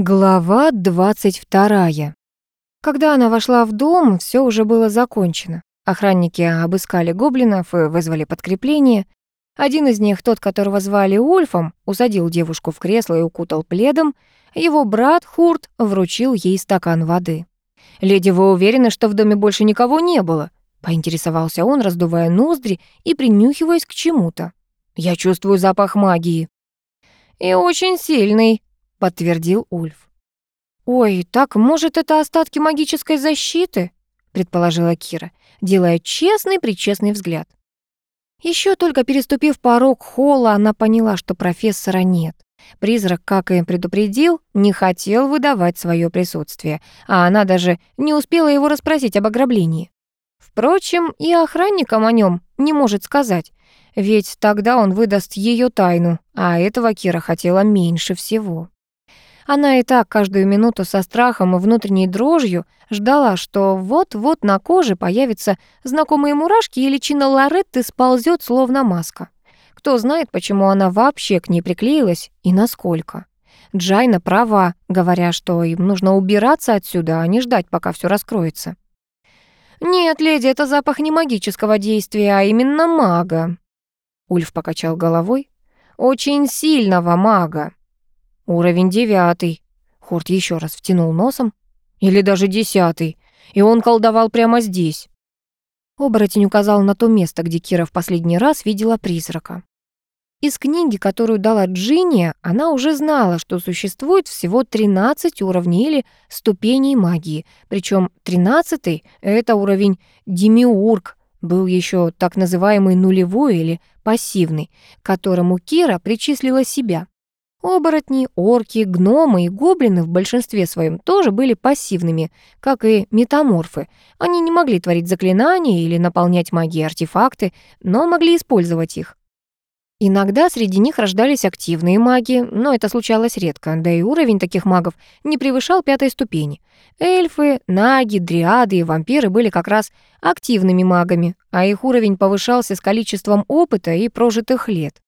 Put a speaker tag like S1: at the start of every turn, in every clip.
S1: Глава 22. Когда она вошла в дом, все уже было закончено. Охранники обыскали гоблинов и вызвали подкрепление. Один из них, тот, которого звали Ульфом, усадил девушку в кресло и укутал пледом. Его брат Хурт вручил ей стакан воды. «Леди, вы уверены, что в доме больше никого не было?» — поинтересовался он, раздувая ноздри и принюхиваясь к чему-то. «Я чувствую запах магии». «И очень сильный», — подтвердил Ульф. «Ой, так, может, это остатки магической защиты?» — предположила Кира, делая честный-причестный взгляд. Еще только переступив порог холла, она поняла, что профессора нет. Призрак, как и предупредил, не хотел выдавать свое присутствие, а она даже не успела его расспросить об ограблении. Впрочем, и охранникам о нем не может сказать, ведь тогда он выдаст ее тайну, а этого Кира хотела меньше всего. Она и так каждую минуту со страхом и внутренней дрожью ждала, что вот-вот на коже появятся знакомые мурашки и личина Лоретты сползет словно маска. Кто знает, почему она вообще к ней приклеилась и насколько. Джайна права, говоря, что им нужно убираться отсюда, а не ждать, пока все раскроется. «Нет, леди, это запах не магического действия, а именно мага». Ульф покачал головой. «Очень сильного мага. Уровень девятый. Хорт еще раз втянул носом. Или даже десятый. И он колдовал прямо здесь. Оборотень указал на то место, где Кира в последний раз видела призрака. Из книги, которую дала Джинни, она уже знала, что существует всего 13 уровней или ступеней магии. Причем 13 — это уровень демиург, был еще так называемый нулевой или пассивный, к которому Кира причислила себя. Оборотни, орки, гномы и гоблины в большинстве своем тоже были пассивными, как и метаморфы. Они не могли творить заклинания или наполнять магией артефакты, но могли использовать их. Иногда среди них рождались активные маги, но это случалось редко, да и уровень таких магов не превышал пятой ступени. Эльфы, наги, дриады и вампиры были как раз активными магами, а их уровень повышался с количеством опыта и прожитых лет.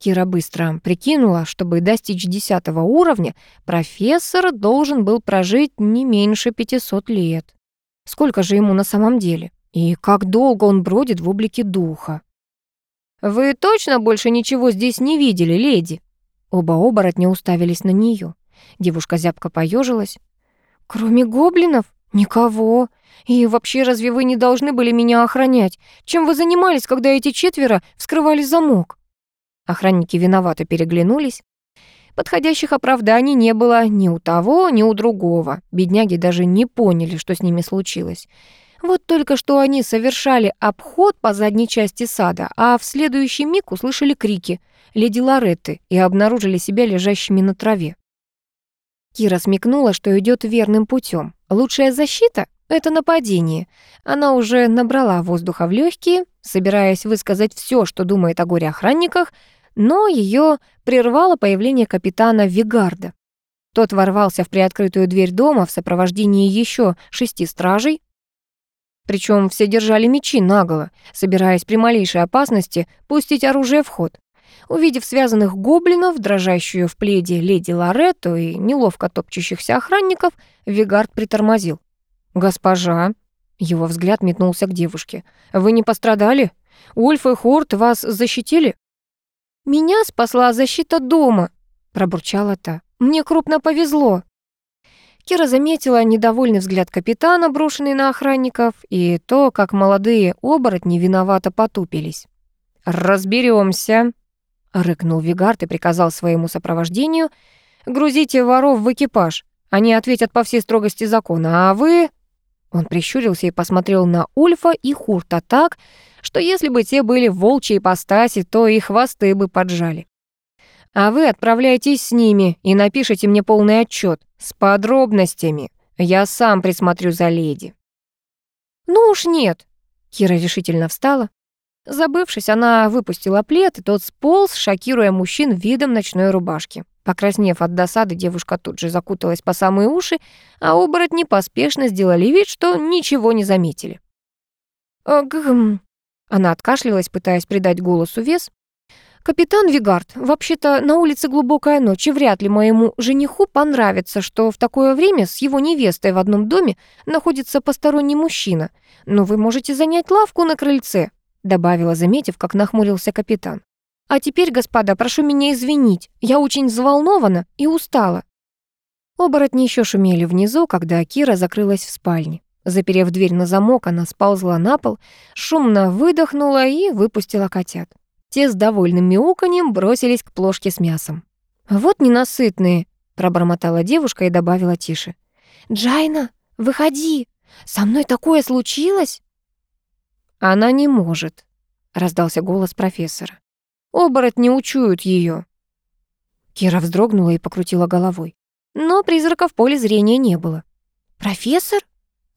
S1: Кира быстро прикинула, чтобы достичь десятого уровня, профессор должен был прожить не меньше 500 лет. Сколько же ему на самом деле? И как долго он бродит в облике духа? «Вы точно больше ничего здесь не видели, леди?» Оба оборотня уставились на нее. Девушка зябко поежилась. «Кроме гоблинов? Никого. И вообще, разве вы не должны были меня охранять? Чем вы занимались, когда эти четверо вскрывали замок?» Охранники виновато переглянулись. Подходящих оправданий не было ни у того, ни у другого. Бедняги даже не поняли, что с ними случилось. Вот только что они совершали обход по задней части сада, а в следующий миг услышали крики леди Лоретты и обнаружили себя лежащими на траве. Кира смекнула, что идет верным путем. Лучшая защита — это нападение. Она уже набрала воздуха в легкие, собираясь высказать все, что думает о горе-охранниках, но ее прервало появление капитана Вигарда. Тот ворвался в приоткрытую дверь дома в сопровождении еще шести стражей. Причем все держали мечи наголо, собираясь при малейшей опасности пустить оружие в ход. Увидев связанных гоблинов, дрожащую в пледе леди Лоретту и неловко топчущихся охранников, Вигард притормозил. «Госпожа», — его взгляд метнулся к девушке, — «вы не пострадали? Ульф и Хорт вас защитили?» «Меня спасла защита дома», — пробурчала та. «Мне крупно повезло». Кира заметила недовольный взгляд капитана, брошенный на охранников, и то, как молодые оборотни виновато потупились. «Разберёмся», — рыкнул Вигард и приказал своему сопровождению «Грузите воров в экипаж. Они ответят по всей строгости закона, а вы...» Он прищурился и посмотрел на Ульфа и Хурта так, что если бы те были в волчьей ипостаси, то и хвосты бы поджали. А вы отправляйтесь с ними и напишите мне полный отчет с подробностями. Я сам присмотрю за леди». «Ну уж нет», — Кира решительно встала. Забывшись, она выпустила плед, и тот сполз, шокируя мужчин видом ночной рубашки. Покраснев от досады, девушка тут же закуталась по самые уши, а оборотни поспешно сделали вид, что ничего не заметили. «Гм», она откашлялась, пытаясь придать голосу вес. «Капитан Вигард, вообще-то на улице глубокая ночь, и вряд ли моему жениху понравится, что в такое время с его невестой в одном доме находится посторонний мужчина. Но вы можете занять лавку на крыльце», добавила, заметив, как нахмурился капитан. «А теперь, господа, прошу меня извинить, я очень взволнована и устала». Оборотни еще шумели внизу, когда Кира закрылась в спальне. Заперев дверь на замок, она сползла на пол, шумно выдохнула и выпустила котят. Те с довольным мяуканьем бросились к плошке с мясом. «Вот ненасытные», — пробормотала девушка и добавила тише. «Джайна, выходи! Со мной такое случилось!» «Она не может», — раздался голос профессора. «Оборотни учуют ее. Кира вздрогнула и покрутила головой. Но призрака в поле зрения не было. «Профессор?» —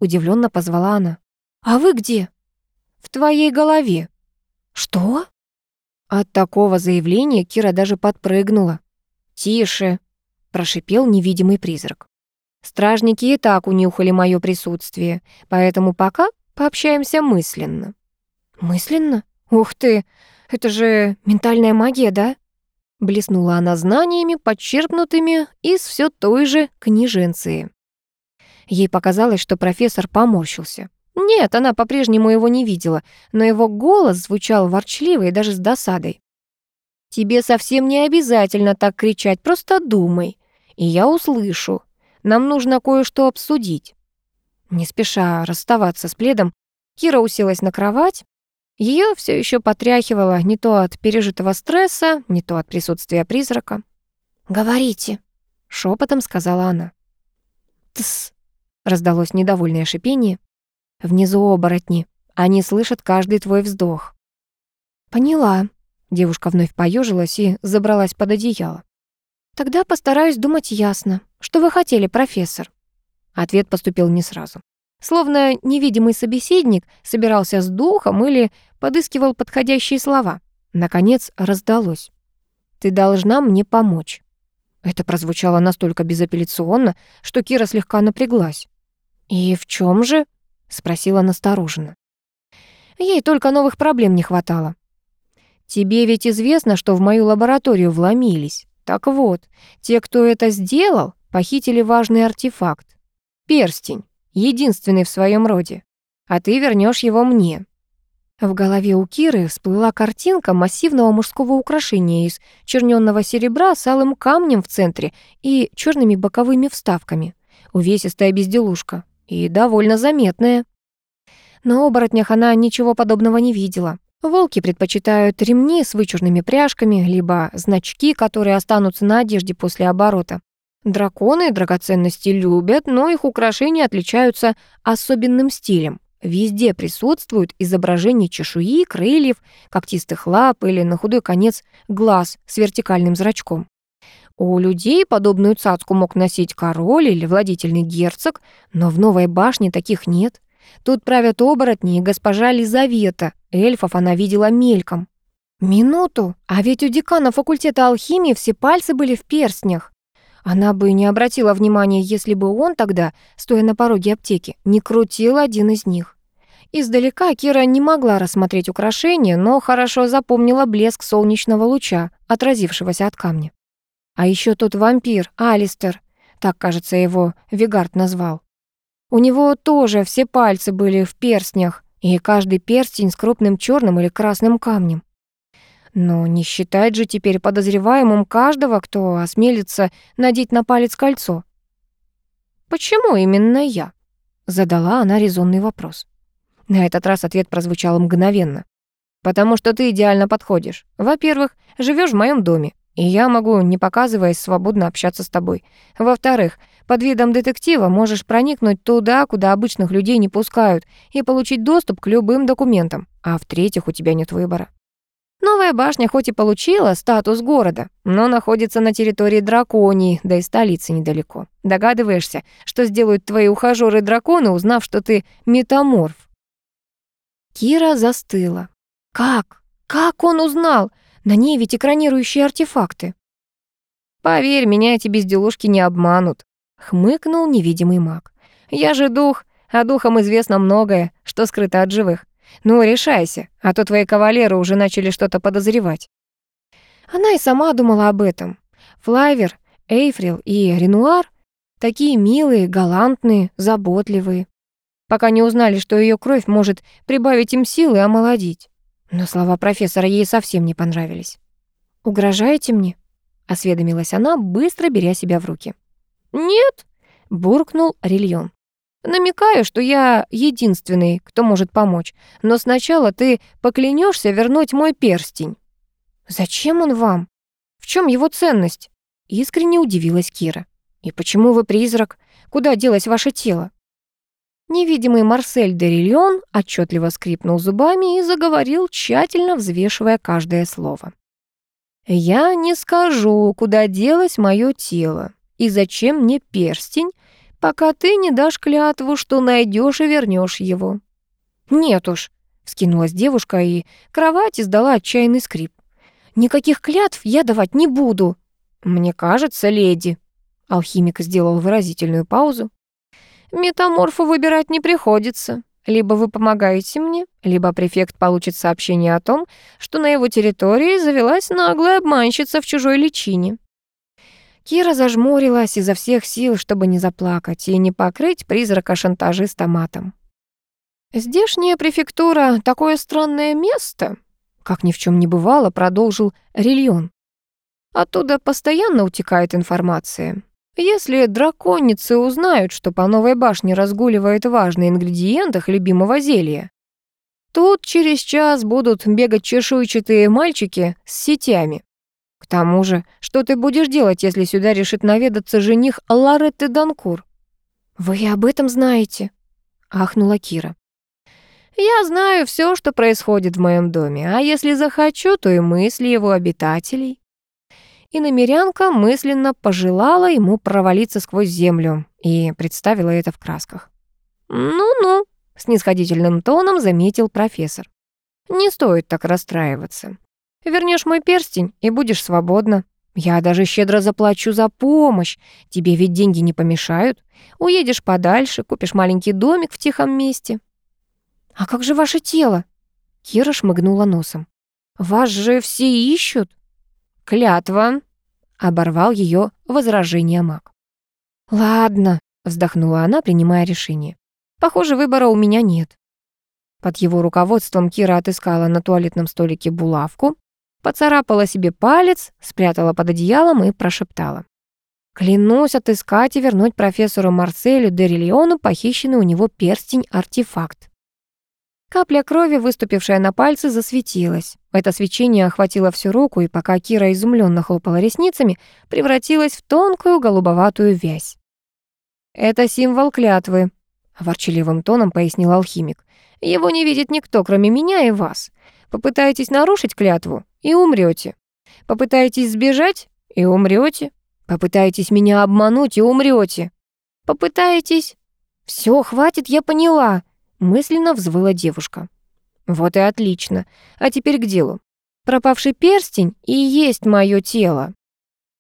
S1: удивленно позвала она. «А вы где?» «В твоей голове». «Что?» От такого заявления Кира даже подпрыгнула. «Тише!» — прошипел невидимый призрак. «Стражники и так унюхали мое присутствие, поэтому пока пообщаемся мысленно». «Мысленно? Ух ты! Это же ментальная магия, да?» Блеснула она знаниями, подчерпнутыми из все той же книженции. Ей показалось, что профессор поморщился. Нет, она по-прежнему его не видела, но его голос звучал ворчливо и даже с досадой. «Тебе совсем не обязательно так кричать, просто думай, и я услышу. Нам нужно кое-что обсудить». Не спеша расставаться с пледом, Кира уселась на кровать. Ее все еще потряхивало не то от пережитого стресса, не то от присутствия призрака. «Говорите», — шепотом сказала она. «Тсс», — раздалось недовольное шипение. Внизу оборотни. Они слышат каждый твой вздох. Поняла. Девушка вновь поежилась и забралась под одеяло. Тогда постараюсь думать ясно. Что вы хотели, профессор? Ответ поступил не сразу. Словно невидимый собеседник собирался с духом или подыскивал подходящие слова. Наконец раздалось. «Ты должна мне помочь». Это прозвучало настолько безапелляционно, что Кира слегка напряглась. «И в чем же?» спросила настороженно. Ей только новых проблем не хватало. Тебе ведь известно, что в мою лабораторию вломились. Так вот, те, кто это сделал, похитили важный артефакт. Перстень, единственный в своем роде. А ты вернешь его мне. В голове у Киры всплыла картинка массивного мужского украшения из черненного серебра с алым камнем в центре и черными боковыми вставками. Увесистая безделушка и довольно заметная. На оборотнях она ничего подобного не видела. Волки предпочитают ремни с вычурными пряжками, либо значки, которые останутся на одежде после оборота. Драконы драгоценности любят, но их украшения отличаются особенным стилем. Везде присутствуют изображения чешуи, крыльев, когтистых лап или, на худой конец, глаз с вертикальным зрачком. У людей подобную цацку мог носить король или владетельный герцог, но в новой башне таких нет. Тут правят оборотни и госпожа Лизавета. Эльфов она видела мельком. Минуту, а ведь у декана факультета алхимии все пальцы были в перстнях. Она бы не обратила внимания, если бы он тогда, стоя на пороге аптеки, не крутил один из них. Издалека Кира не могла рассмотреть украшение, но хорошо запомнила блеск солнечного луча, отразившегося от камня. А еще тот вампир, Алистер, так, кажется, его Вигард назвал. У него тоже все пальцы были в перстнях, и каждый перстень с крупным черным или красным камнем. Но не считать же теперь подозреваемым каждого, кто осмелится надеть на палец кольцо. «Почему именно я?» — задала она резонный вопрос. На этот раз ответ прозвучал мгновенно. «Потому что ты идеально подходишь. Во-первых, живешь в моем доме. И я могу, не показываясь, свободно общаться с тобой. Во-вторых, под видом детектива можешь проникнуть туда, куда обычных людей не пускают, и получить доступ к любым документам. А в-третьих, у тебя нет выбора. Новая башня хоть и получила статус города, но находится на территории драконии, да и столицы недалеко. Догадываешься, что сделают твои ухажёры-драконы, узнав, что ты метаморф? Кира застыла. Как? Как он узнал? На ней ведь экранирующие артефакты. Поверь, меня эти безделушки не обманут, хмыкнул невидимый маг. Я же дух, а духам известно многое, что скрыто от живых. Ну, решайся, а то твои кавалеры уже начали что-то подозревать. Она и сама думала об этом. Флайвер, Эйфрил и Ренуар такие милые, галантные, заботливые. Пока не узнали, что ее кровь может прибавить им силы и омолодить. Но слова профессора ей совсем не понравились. «Угрожаете мне?» — осведомилась она, быстро беря себя в руки. «Нет», — буркнул Рильон. «Намекаю, что я единственный, кто может помочь, но сначала ты поклянешься вернуть мой перстень». «Зачем он вам? В чем его ценность?» Искренне удивилась Кира. «И почему вы призрак? Куда делось ваше тело?» Невидимый Марсель де Рильон отчетливо скрипнул зубами и заговорил, тщательно взвешивая каждое слово. «Я не скажу, куда делось мое тело и зачем мне перстень, пока ты не дашь клятву, что найдешь и вернешь его». «Нет уж», — вскинулась девушка, и кровать издала отчаянный скрип. «Никаких клятв я давать не буду». «Мне кажется, леди», — алхимик сделал выразительную паузу. «Метаморфу выбирать не приходится. Либо вы помогаете мне, либо префект получит сообщение о том, что на его территории завелась наглая обманщица в чужой личине. Кира зажмурилась изо всех сил, чтобы не заплакать и не покрыть призрака шантажиста матом. «Здешняя префектура — такое странное место», — как ни в чем не бывало, продолжил Рильон. «Оттуда постоянно утекает информация. Если драконицы узнают, что по новой башне разгуливает важный ингредиент их любимого зелья, тут через час будут бегать чешуйчатые мальчики с сетями. К тому же, что ты будешь делать, если сюда решит наведаться жених Ларетты Данкур? Вы об этом знаете? ахнула Кира. Я знаю все, что происходит в моем доме, а если захочу, то и мысли его обитателей и намерянка мысленно пожелала ему провалиться сквозь землю и представила это в красках. «Ну-ну», — снисходительным тоном заметил профессор. «Не стоит так расстраиваться. Вернешь мой перстень и будешь свободна. Я даже щедро заплачу за помощь. Тебе ведь деньги не помешают. Уедешь подальше, купишь маленький домик в тихом месте». «А как же ваше тело?» Кира шмыгнула носом. «Вас же все ищут». «Клятва!» — оборвал ее возражение маг. «Ладно», — вздохнула она, принимая решение. «Похоже, выбора у меня нет». Под его руководством Кира отыскала на туалетном столике булавку, поцарапала себе палец, спрятала под одеялом и прошептала. «Клянусь отыскать и вернуть профессору Марселю де Рильону похищенный у него перстень-артефакт». Капля крови, выступившая на пальце, засветилась. Это свечение охватило всю руку, и пока Кира изумленно хлопала ресницами, превратилась в тонкую голубоватую вязь. «Это символ клятвы», — ворчаливым тоном пояснил алхимик. «Его не видит никто, кроме меня и вас. Попытаетесь нарушить клятву — и умрете. Попытаетесь сбежать — и умрете. Попытаетесь меня обмануть — и умрете. Попытаетесь...» «Все, хватит, я поняла», мысленно взвыла девушка. Вот и отлично. А теперь к делу. Пропавший перстень и есть мое тело.